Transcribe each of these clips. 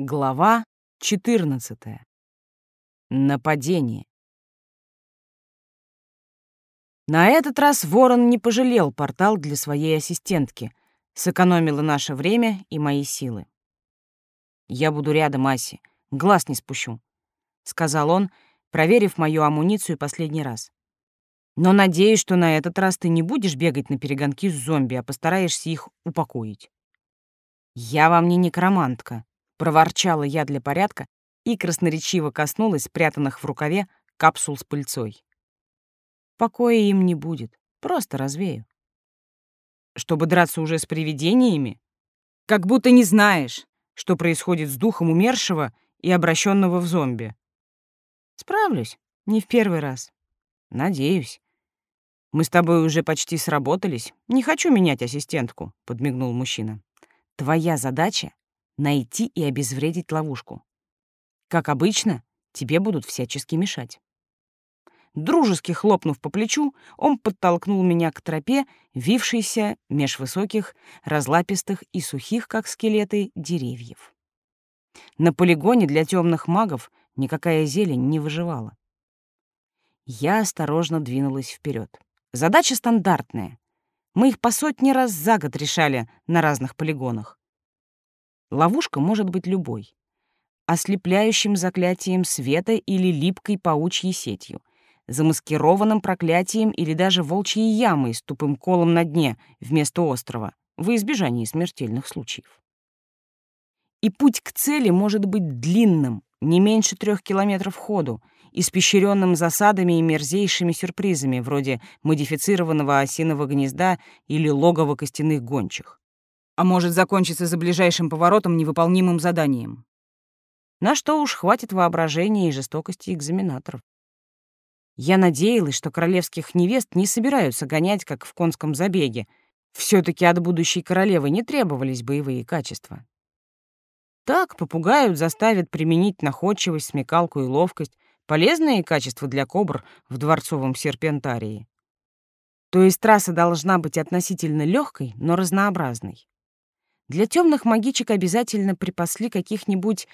Глава 14. Нападение. На этот раз Ворон не пожалел портал для своей ассистентки, сэкономила наше время и мои силы. «Я буду рядом, Аси, глаз не спущу», — сказал он, проверив мою амуницию последний раз. «Но надеюсь, что на этот раз ты не будешь бегать на перегонки с зомби, а постараешься их упокоить». «Я вам не некромантка», — проворчала я для порядка и красноречиво коснулась спрятанных в рукаве капсул с пыльцой. «Покоя им не будет, просто развею». «Чтобы драться уже с привидениями? Как будто не знаешь, что происходит с духом умершего и обращенного в зомби». «Справлюсь, не в первый раз. Надеюсь». «Мы с тобой уже почти сработались. Не хочу менять ассистентку», — подмигнул мужчина. Твоя задача — найти и обезвредить ловушку. Как обычно, тебе будут всячески мешать. Дружески хлопнув по плечу, он подтолкнул меня к тропе, вившейся меж высоких, разлапистых и сухих, как скелеты, деревьев. На полигоне для темных магов никакая зелень не выживала. Я осторожно двинулась вперед. Задача стандартная мы их по сотни раз за год решали на разных полигонах. Ловушка может быть любой. Ослепляющим заклятием света или липкой паучьей сетью, замаскированным проклятием или даже волчьей ямой с тупым колом на дне вместо острова, во избежание смертельных случаев. И путь к цели может быть длинным, не меньше трех километров ходу, испещренным засадами и мерзейшими сюрпризами, вроде модифицированного осиного гнезда или логова костяных гончих. А может закончиться за ближайшим поворотом невыполнимым заданием. На что уж хватит воображения и жестокости экзаменаторов. Я надеялась, что королевских невест не собираются гонять, как в конском забеге. все таки от будущей королевы не требовались боевые качества. Так попугают заставят применить находчивость, смекалку и ловкость, полезные качества для кобр в дворцовом серпентарии. То есть трасса должна быть относительно легкой, но разнообразной. Для темных магичек обязательно припасли каких-нибудь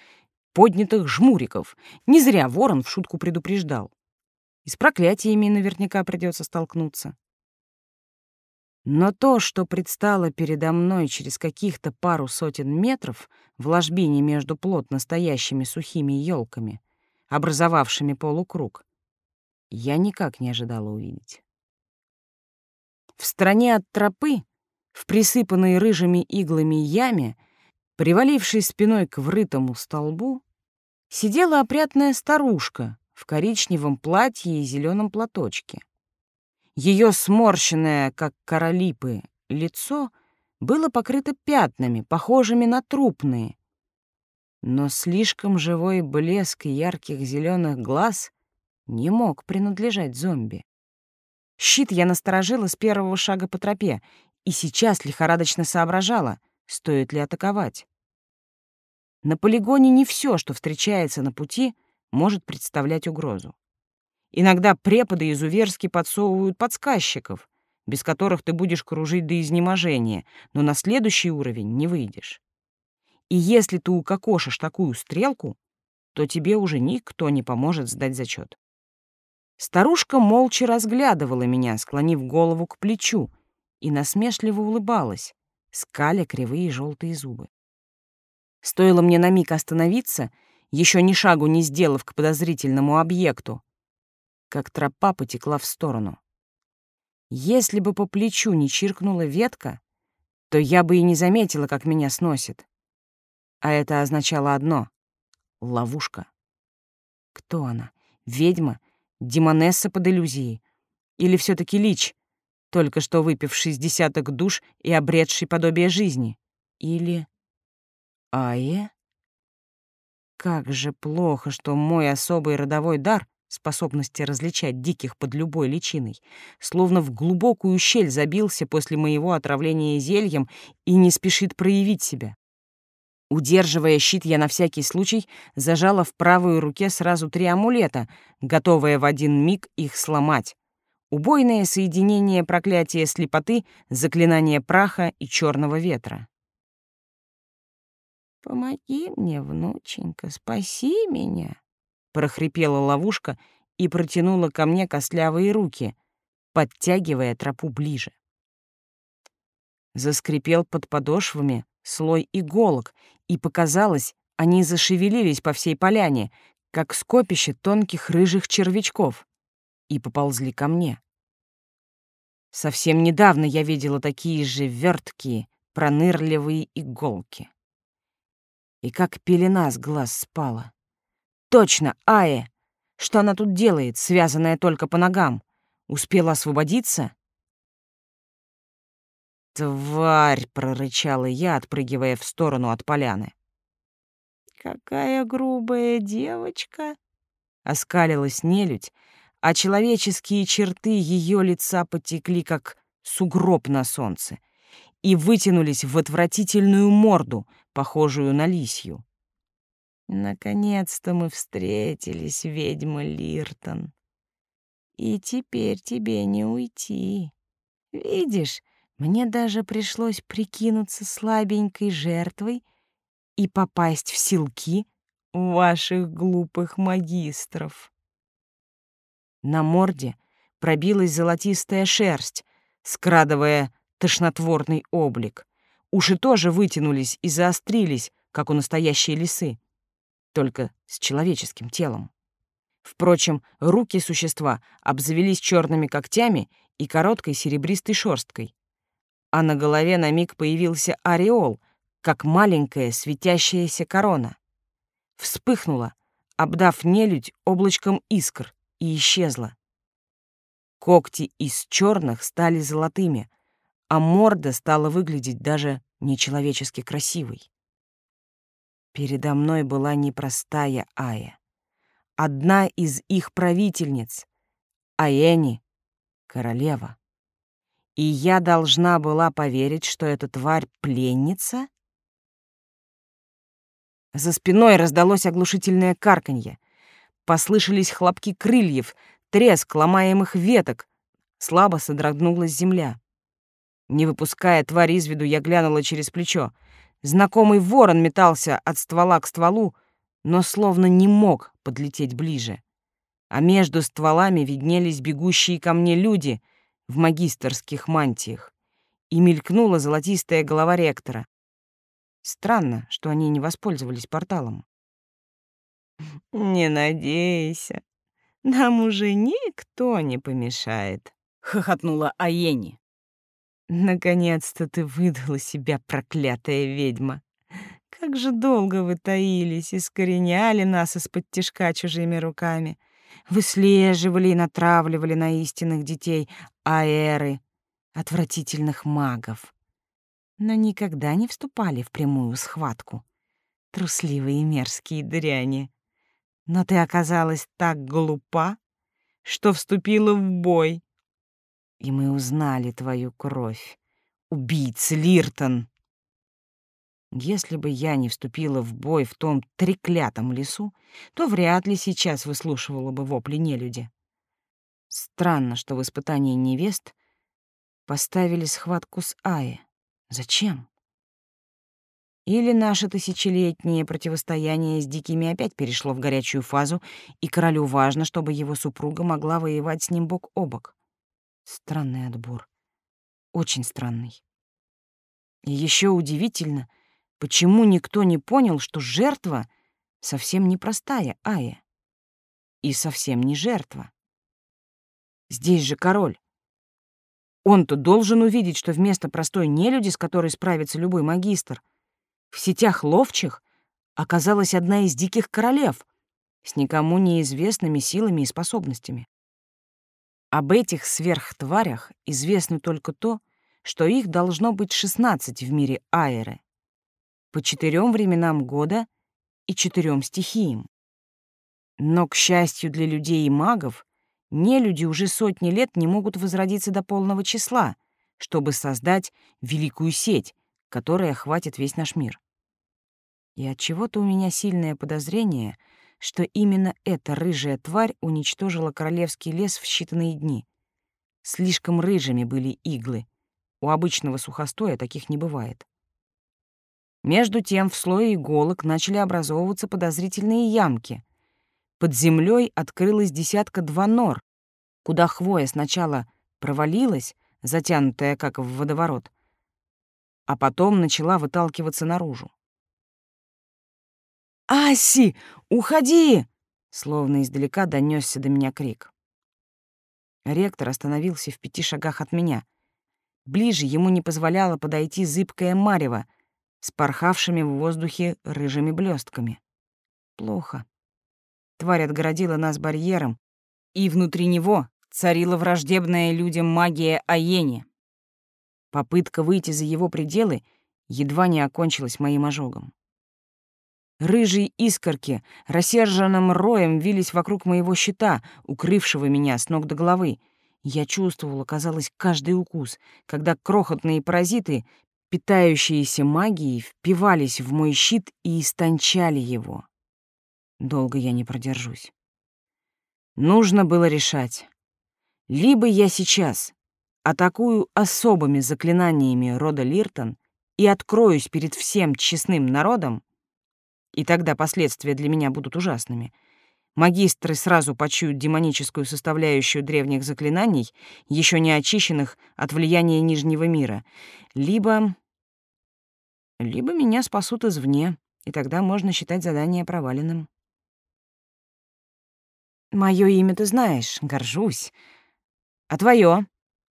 поднятых жмуриков. Не зря ворон в шутку предупреждал. И с проклятиями наверняка придется столкнуться. Но то, что предстало передо мной через каких-то пару сотен метров в ложбине между плотно стоящими сухими елками, образовавшими полукруг, я никак не ожидала увидеть. В стороне от тропы, в присыпанной рыжими иглами яме, привалившей спиной к врытому столбу, сидела опрятная старушка в коричневом платье и зеленом платочке. Ее сморщенное, как королипы, лицо было покрыто пятнами, похожими на трупные. Но слишком живой блеск ярких зеленых глаз не мог принадлежать зомби. Щит я насторожила с первого шага по тропе и сейчас лихорадочно соображала, стоит ли атаковать. На полигоне не все, что встречается на пути, может представлять угрозу. Иногда преподы изуверски подсовывают подсказчиков, без которых ты будешь кружить до изнеможения, но на следующий уровень не выйдешь. И если ты укокошишь такую стрелку, то тебе уже никто не поможет сдать зачет. Старушка молча разглядывала меня, склонив голову к плечу, и насмешливо улыбалась, скаля кривые желтые зубы. Стоило мне на миг остановиться, еще ни шагу не сделав к подозрительному объекту, как тропа потекла в сторону. Если бы по плечу не чиркнула ветка, то я бы и не заметила, как меня сносит. А это означало одно — ловушка. Кто она? Ведьма? Демонесса под иллюзией? Или все таки лич, только что выпивший с десяток душ и обретший подобие жизни? Или... Ае? Как же плохо, что мой особый родовой дар способности различать диких под любой личиной, словно в глубокую щель забился после моего отравления зельем и не спешит проявить себя. Удерживая щит, я на всякий случай зажала в правой руке сразу три амулета, готовая в один миг их сломать. Убойное соединение проклятия слепоты, заклинание праха и черного ветра. Помоги мне, внученька, спаси меня, прохрипела ловушка и протянула ко мне костлявые руки, подтягивая тропу ближе. Заскрипел под подошвами слой иголок, и показалось, они зашевелились по всей поляне, как скопище тонких рыжих червячков, и поползли ко мне. Совсем недавно я видела такие же верткие, пронырливые иголки. И как пелена с глаз спала. Точно, Ая! Что она тут делает, связанная только по ногам? Успела освободиться? «Тварь!» — прорычала я, отпрыгивая в сторону от поляны. «Какая грубая девочка!» — оскалилась нелюдь, а человеческие черты ее лица потекли, как сугроб на солнце, и вытянулись в отвратительную морду, похожую на лисью. «Наконец-то мы встретились, ведьма Лиртон. И теперь тебе не уйти. Видишь, мне даже пришлось прикинуться слабенькой жертвой и попасть в силки ваших глупых магистров. На морде пробилась золотистая шерсть, скрадывая тошнотворный облик. Уши тоже вытянулись и заострились, как у настоящей лисы, только с человеческим телом. Впрочем, руки существа обзавелись черными когтями и короткой серебристой шерсткой, а на голове на миг появился ореол, как маленькая светящаяся корона. Вспыхнула, обдав нелюдь облачком искр, и исчезла. Когти из черных стали золотыми, а морда стала выглядеть даже нечеловечески красивой. Передо мной была непростая Ая, одна из их правительниц, Аэни — королева. И я должна была поверить, что эта тварь — пленница? За спиной раздалось оглушительное карканье. Послышались хлопки крыльев, треск ломаемых веток. Слабо содрогнулась земля. Не выпуская тварь из виду, я глянула через плечо. Знакомый ворон метался от ствола к стволу, но словно не мог подлететь ближе. А между стволами виднелись бегущие ко мне люди — в магистерских мантиях, и мелькнула золотистая голова ректора. Странно, что они не воспользовались порталом. «Не надейся, нам уже никто не помешает», — хохотнула Аени. «Наконец-то ты выдала себя, проклятая ведьма. Как же долго вы таились, искореняли нас из-под тишка чужими руками выслеживали и натравливали на истинных детей аэры, отвратительных магов. Но никогда не вступали в прямую схватку. Трусливые и мерзкие дряни. Но ты оказалась так глупа, что вступила в бой. И мы узнали твою кровь. Убийца Лиртон. Если бы я не вступила в бой в том треклятом лесу, то вряд ли сейчас выслушивала бы вопли нелюди. Странно, что в испытании невест поставили схватку с Аи. Зачем? Или наше тысячелетнее противостояние с дикими опять перешло в горячую фазу, и королю важно, чтобы его супруга могла воевать с ним бок о бок. Странный отбор. Очень странный. И еще удивительно — Почему никто не понял, что жертва совсем не простая Ая? И совсем не жертва. Здесь же король. Он-то должен увидеть, что вместо простой нелюди, с которой справится любой магистр, в сетях ловчих оказалась одна из диких королев с никому неизвестными силами и способностями. Об этих сверхтварях известно только то, что их должно быть 16 в мире Айры по четырем временам года и четырем стихиям. Но, к счастью для людей и магов, нелюди уже сотни лет не могут возродиться до полного числа, чтобы создать великую сеть, которая охватит весь наш мир. И от чего то у меня сильное подозрение, что именно эта рыжая тварь уничтожила королевский лес в считанные дни. Слишком рыжими были иглы. У обычного сухостоя таких не бывает. Между тем в слое иголок начали образовываться подозрительные ямки. Под землей открылась десятка-два нор, куда хвоя сначала провалилась, затянутая как в водоворот, а потом начала выталкиваться наружу. «Аси, уходи!» Словно издалека донесся до меня крик. Ректор остановился в пяти шагах от меня. Ближе ему не позволяло подойти зыбкое марево с порхавшими в воздухе рыжими блестками. Плохо. Тварь отгородила нас барьером, и внутри него царила враждебная людям магия Аени. Попытка выйти за его пределы едва не окончилась моим ожогом. Рыжие искорки рассерженным роем вились вокруг моего щита, укрывшего меня с ног до головы. Я чувствовала, казалось, каждый укус, когда крохотные паразиты, питающиеся магией, впивались в мой щит и истончали его. Долго я не продержусь. Нужно было решать. Либо я сейчас атакую особыми заклинаниями рода Лиртон и откроюсь перед всем честным народом, и тогда последствия для меня будут ужасными. Магистры сразу почуют демоническую составляющую древних заклинаний, еще не очищенных от влияния Нижнего мира. Либо... Либо меня спасут извне, и тогда можно считать задание проваленным. Мое имя ты знаешь, горжусь. А твое?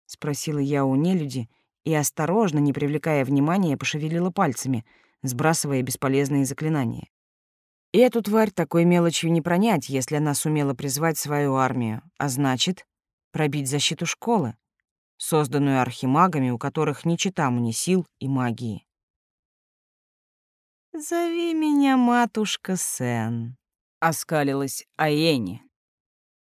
спросила я у нелюди и осторожно, не привлекая внимания, пошевелила пальцами — сбрасывая бесполезные заклинания. И эту тварь такой мелочью не пронять, если она сумела призвать свою армию, а значит, пробить защиту школы, созданную архимагами, у которых ни чета мне сил и магии. «Зови меня матушка Сен», — оскалилась Аэни.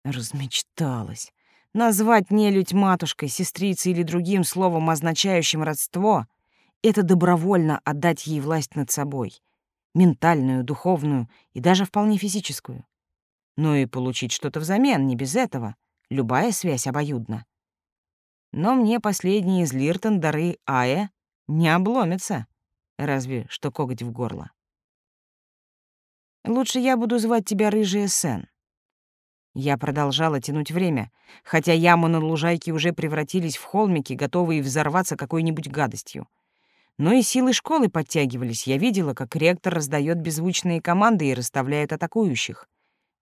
Размечталась. Назвать нелюдь матушкой, сестрицей или другим словом, означающим родство, это добровольно отдать ей власть над собой, ментальную, духовную и даже вполне физическую. Но и получить что-то взамен, не без этого. Любая связь обоюдна. Но мне последние из Лиртон дары Ая не обломятся, разве что коготь в горло. Лучше я буду звать тебя Рыжая Сен. Я продолжала тянуть время, хотя ямы на лужайке уже превратились в холмики, готовые взорваться какой-нибудь гадостью. Но и силы школы подтягивались. Я видела, как ректор раздает беззвучные команды и расставляет атакующих.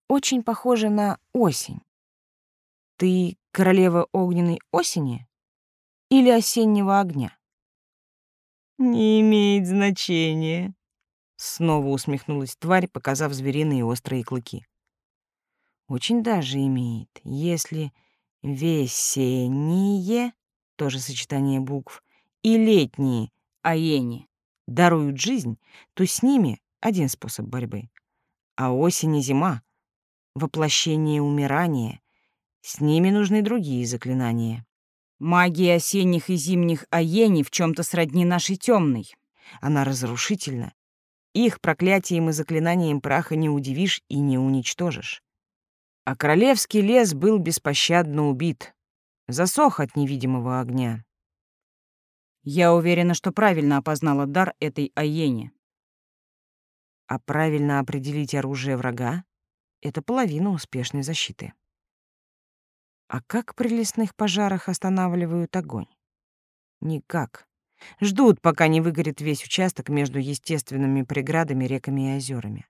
Очень похоже на осень. Ты королева огненной осени или осеннего огня? Не имеет значения. Снова усмехнулась тварь, показав звериные острые клыки. Очень даже имеет, если весенние, тоже сочетание букв, и летние, аени даруют жизнь, то с ними один способ борьбы. А осень и зима — воплощение умирания. С ними нужны другие заклинания. Магия осенних и зимних аени в чем то сродни нашей темной. Она разрушительна. Их проклятием и заклинанием праха не удивишь и не уничтожишь. А королевский лес был беспощадно убит. Засох от невидимого огня. Я уверена, что правильно опознала дар этой Аени. А правильно определить оружие врага — это половина успешной защиты. А как при лесных пожарах останавливают огонь? Никак. Ждут, пока не выгорит весь участок между естественными преградами, реками и озерами.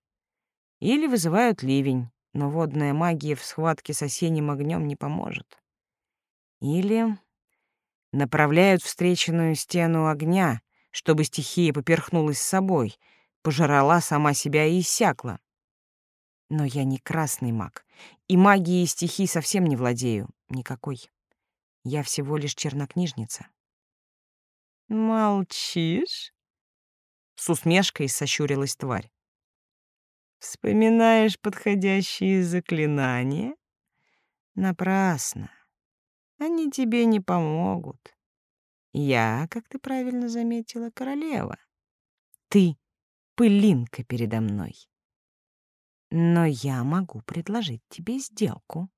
Или вызывают ливень, но водная магия в схватке с осенним огнем не поможет. Или направляют встреченную стену огня, чтобы стихия поперхнулась с собой, пожрала сама себя и иссякла. Но я не красный маг, и магией стихий совсем не владею, никакой. Я всего лишь чернокнижница. «Молчишь?» С усмешкой сощурилась тварь. «Вспоминаешь подходящие заклинания?» «Напрасно. Они тебе не помогут. Я, как ты правильно заметила, королева. Ты — пылинка передо мной. Но я могу предложить тебе сделку.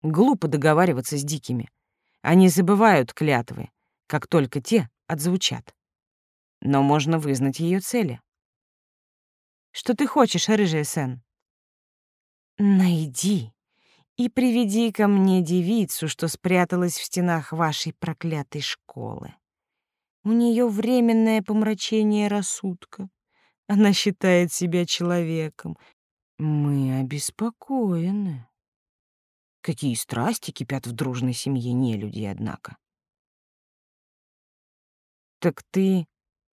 Глупо договариваться с дикими. Они забывают клятвы, как только те отзвучат. но можно вызнать ее цели. Что ты хочешь, рыжая Сен? Найди и приведи ко мне девицу, что спряталась в стенах вашей проклятой школы. У нее временное помрачение рассудка. Она считает себя человеком. Мы обеспокоены. Какие страсти кипят в дружной семье нелюдей, однако. Так ты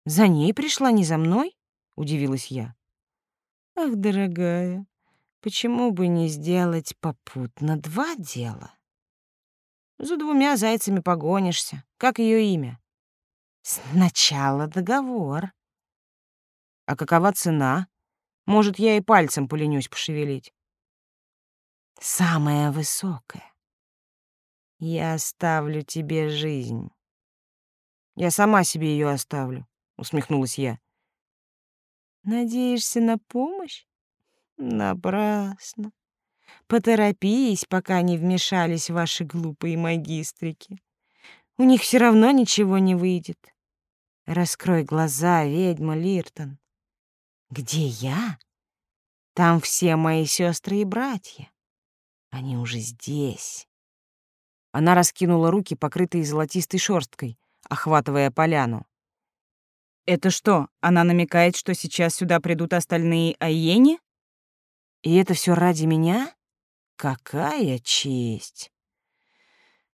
за ней пришла, не за мной? Удивилась я. Ах, дорогая, почему бы не сделать попутно два дела? За двумя зайцами погонишься. Как ее имя? Сначала договор. А какова цена? Может, я и пальцем поленюсь пошевелить. Самая высокая. Я оставлю тебе жизнь. Я сама себе ее оставлю, усмехнулась я. Надеешься на помощь? Напрасно. Поторопись, пока не вмешались ваши глупые магистрики. У них все равно ничего не выйдет. Раскрой глаза, ведьма Лиртон. Где я? Там все мои сестры и братья. Они уже здесь. Она раскинула руки, покрытые золотистой шерсткой, охватывая поляну. Это что, она намекает, что сейчас сюда придут остальные Айени? И это все ради меня? Какая честь!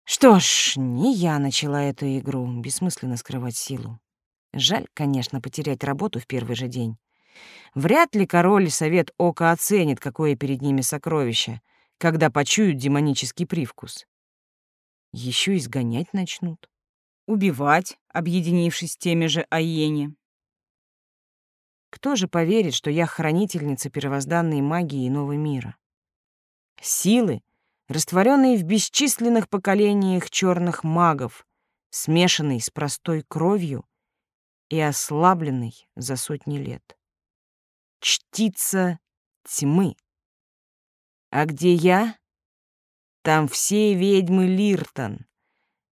Что ж, не я начала эту игру, бессмысленно скрывать силу. Жаль, конечно, потерять работу в первый же день. Вряд ли король совет Ока оценит, какое перед ними сокровище, когда почуют демонический привкус. Еще изгонять начнут убивать, объединившись с теми же Айени. Кто же поверит, что я хранительница первозданной магии иного мира? Силы, растворенные в бесчисленных поколениях черных магов, смешанной с простой кровью и ослабленной за сотни лет. Чтица тьмы. А где я? Там все ведьмы Лиртон,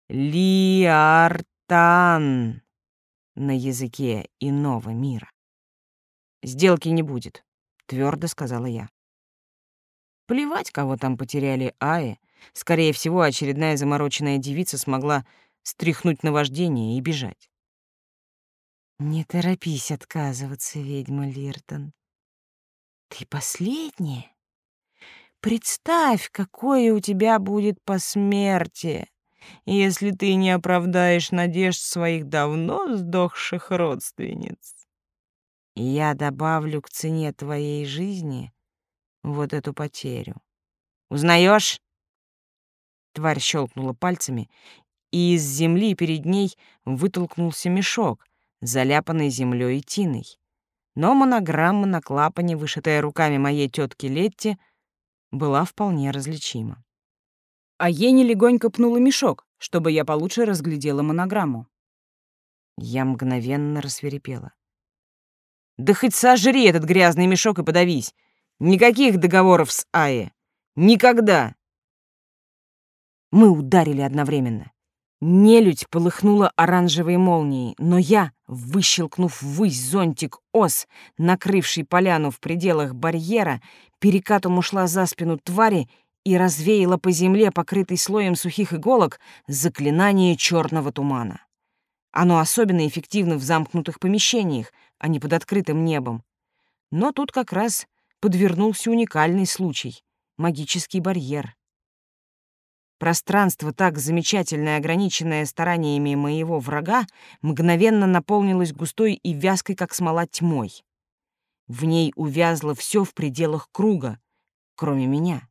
Лиартан на языке иного мира. Сделки не будет, твердо сказала я. Плевать, кого там потеряли Аи. Скорее всего, очередная замороченная девица смогла стряхнуть наваждение и бежать. Не торопись отказываться, ведьма Лиртон. Ты последняя. Представь, какое у тебя будет посмертие, если ты не оправдаешь надежд своих давно сдохших родственниц. Я добавлю к цене твоей жизни вот эту потерю. Узнаешь? Тварь щелкнула пальцами, и из земли перед ней вытолкнулся мешок, заляпанный землей и тиной. Но монограмма на клапане, вышитая руками моей тетки Летти, была вполне различима а Ени легонько пнула мешок, чтобы я получше разглядела монограмму. Я мгновенно рассверепела. «Да хоть сожри этот грязный мешок и подавись! Никаких договоров с Аи! Никогда!» Мы ударили одновременно. Нелюдь полыхнула оранжевой молнией, но я, выщелкнув ввысь зонтик ос, накрывший поляну в пределах барьера, перекатом ушла за спину твари и развеяла по земле, покрытой слоем сухих иголок, заклинание черного тумана. Оно особенно эффективно в замкнутых помещениях, а не под открытым небом. Но тут как раз подвернулся уникальный случай — магический барьер. Пространство, так замечательно ограниченное стараниями моего врага, мгновенно наполнилось густой и вязкой, как смола, тьмой. В ней увязло все в пределах круга, кроме меня.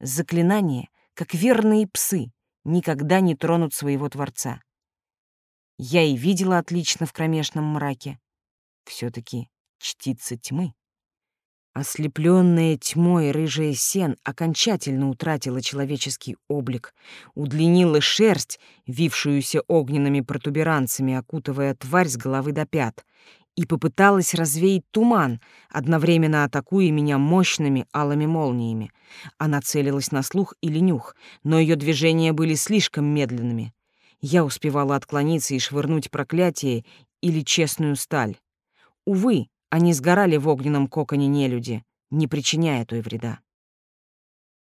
Заклинания, как верные псы, никогда не тронут своего Творца. Я и видела отлично в кромешном мраке. Все таки чтица тьмы. Ослепленная тьмой рыжая сен окончательно утратила человеческий облик, удлинила шерсть, вившуюся огненными протуберанцами, окутывая тварь с головы до пят, и попыталась развеять туман, одновременно атакуя меня мощными алыми молниями. Она целилась на слух или нюх, но ее движения были слишком медленными. Я успевала отклониться и швырнуть проклятие, или честную сталь. Увы, они сгорали в огненном коконе нелюди, не причиняя той вреда.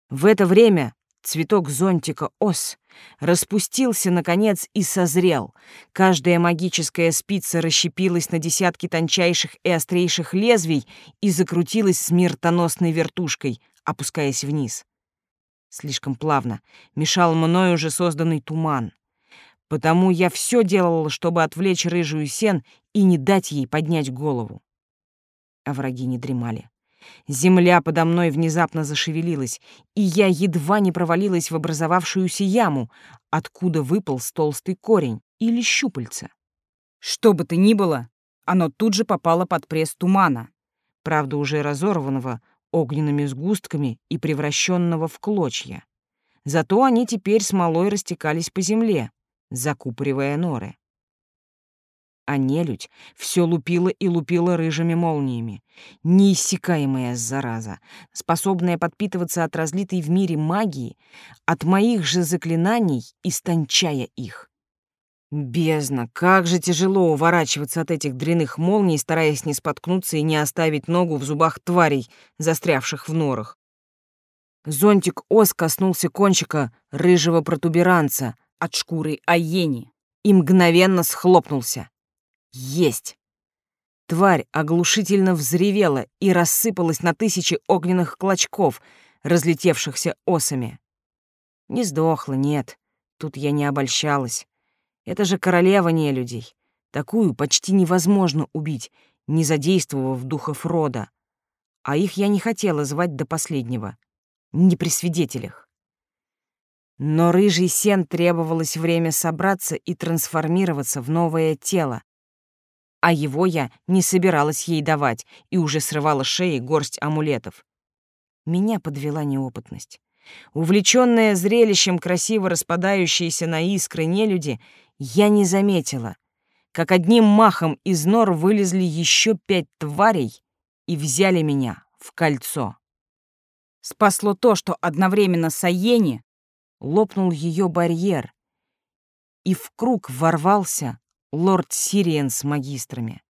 В это время цветок зонтика ос распустился, наконец, и созрел. Каждая магическая спица расщепилась на десятки тончайших и острейших лезвий и закрутилась смертоносной вертушкой, опускаясь вниз. Слишком плавно мешал мною уже созданный туман. Потому я все делала, чтобы отвлечь рыжую сен и не дать ей поднять голову. А враги не дремали. Земля подо мной внезапно зашевелилась, и я едва не провалилась в образовавшуюся яму, откуда выпал толстый корень или щупальце. Что бы то ни было, оно тут же попало под пресс тумана, правда, уже разорванного огненными сгустками и превращенного в клочья. Зато они теперь смолой растекались по земле, закупоривая норы а нелюдь все лупила и лупила рыжими молниями. Неиссякаемая зараза, способная подпитываться от разлитой в мире магии, от моих же заклинаний, истончая их. Бездна, как же тяжело уворачиваться от этих дряных молний, стараясь не споткнуться и не оставить ногу в зубах тварей, застрявших в норах. Зонтик ос коснулся кончика рыжего протуберанца от шкуры Айени и мгновенно схлопнулся. Есть! Тварь оглушительно взревела и рассыпалась на тысячи огненных клочков, разлетевшихся осами. Не сдохла, нет. Тут я не обольщалась. Это же королева нелюдей. Такую почти невозможно убить, не задействовав духов рода. А их я не хотела звать до последнего. Не при свидетелях. Но рыжий сен требовалось время собраться и трансформироваться в новое тело, а его я не собиралась ей давать и уже срывала шеи горсть амулетов. Меня подвела неопытность. Увлечённая зрелищем красиво распадающиеся на искры нелюди, я не заметила, как одним махом из нор вылезли еще пять тварей и взяли меня в кольцо. Спасло то, что одновременно с Аени лопнул ее барьер, и в круг ворвался лорд Сириен с магистрами.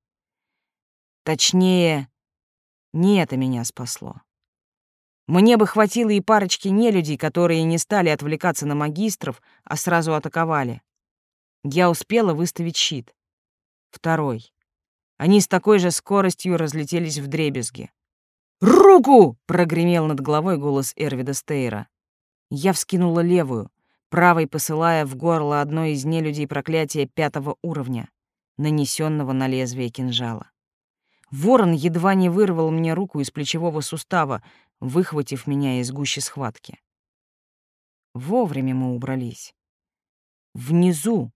Точнее, не это меня спасло. Мне бы хватило и парочки нелюдей, которые не стали отвлекаться на магистров, а сразу атаковали. Я успела выставить щит. Второй. Они с такой же скоростью разлетелись в дребезги. «Руку!» — прогремел над головой голос Эрвида Стейра. Я вскинула левую — правой посылая в горло одной из нелюдей проклятие пятого уровня, нанесенного на лезвие кинжала. Ворон едва не вырвал мне руку из плечевого сустава, выхватив меня из гущи схватки. Вовремя мы убрались. Внизу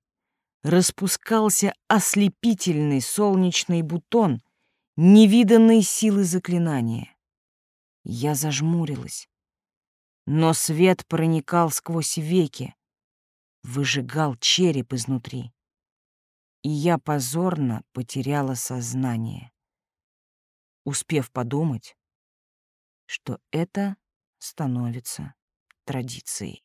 распускался ослепительный солнечный бутон невиданной силы заклинания. Я зажмурилась но свет проникал сквозь веки, выжигал череп изнутри. И я позорно потеряла сознание, успев подумать, что это становится традицией.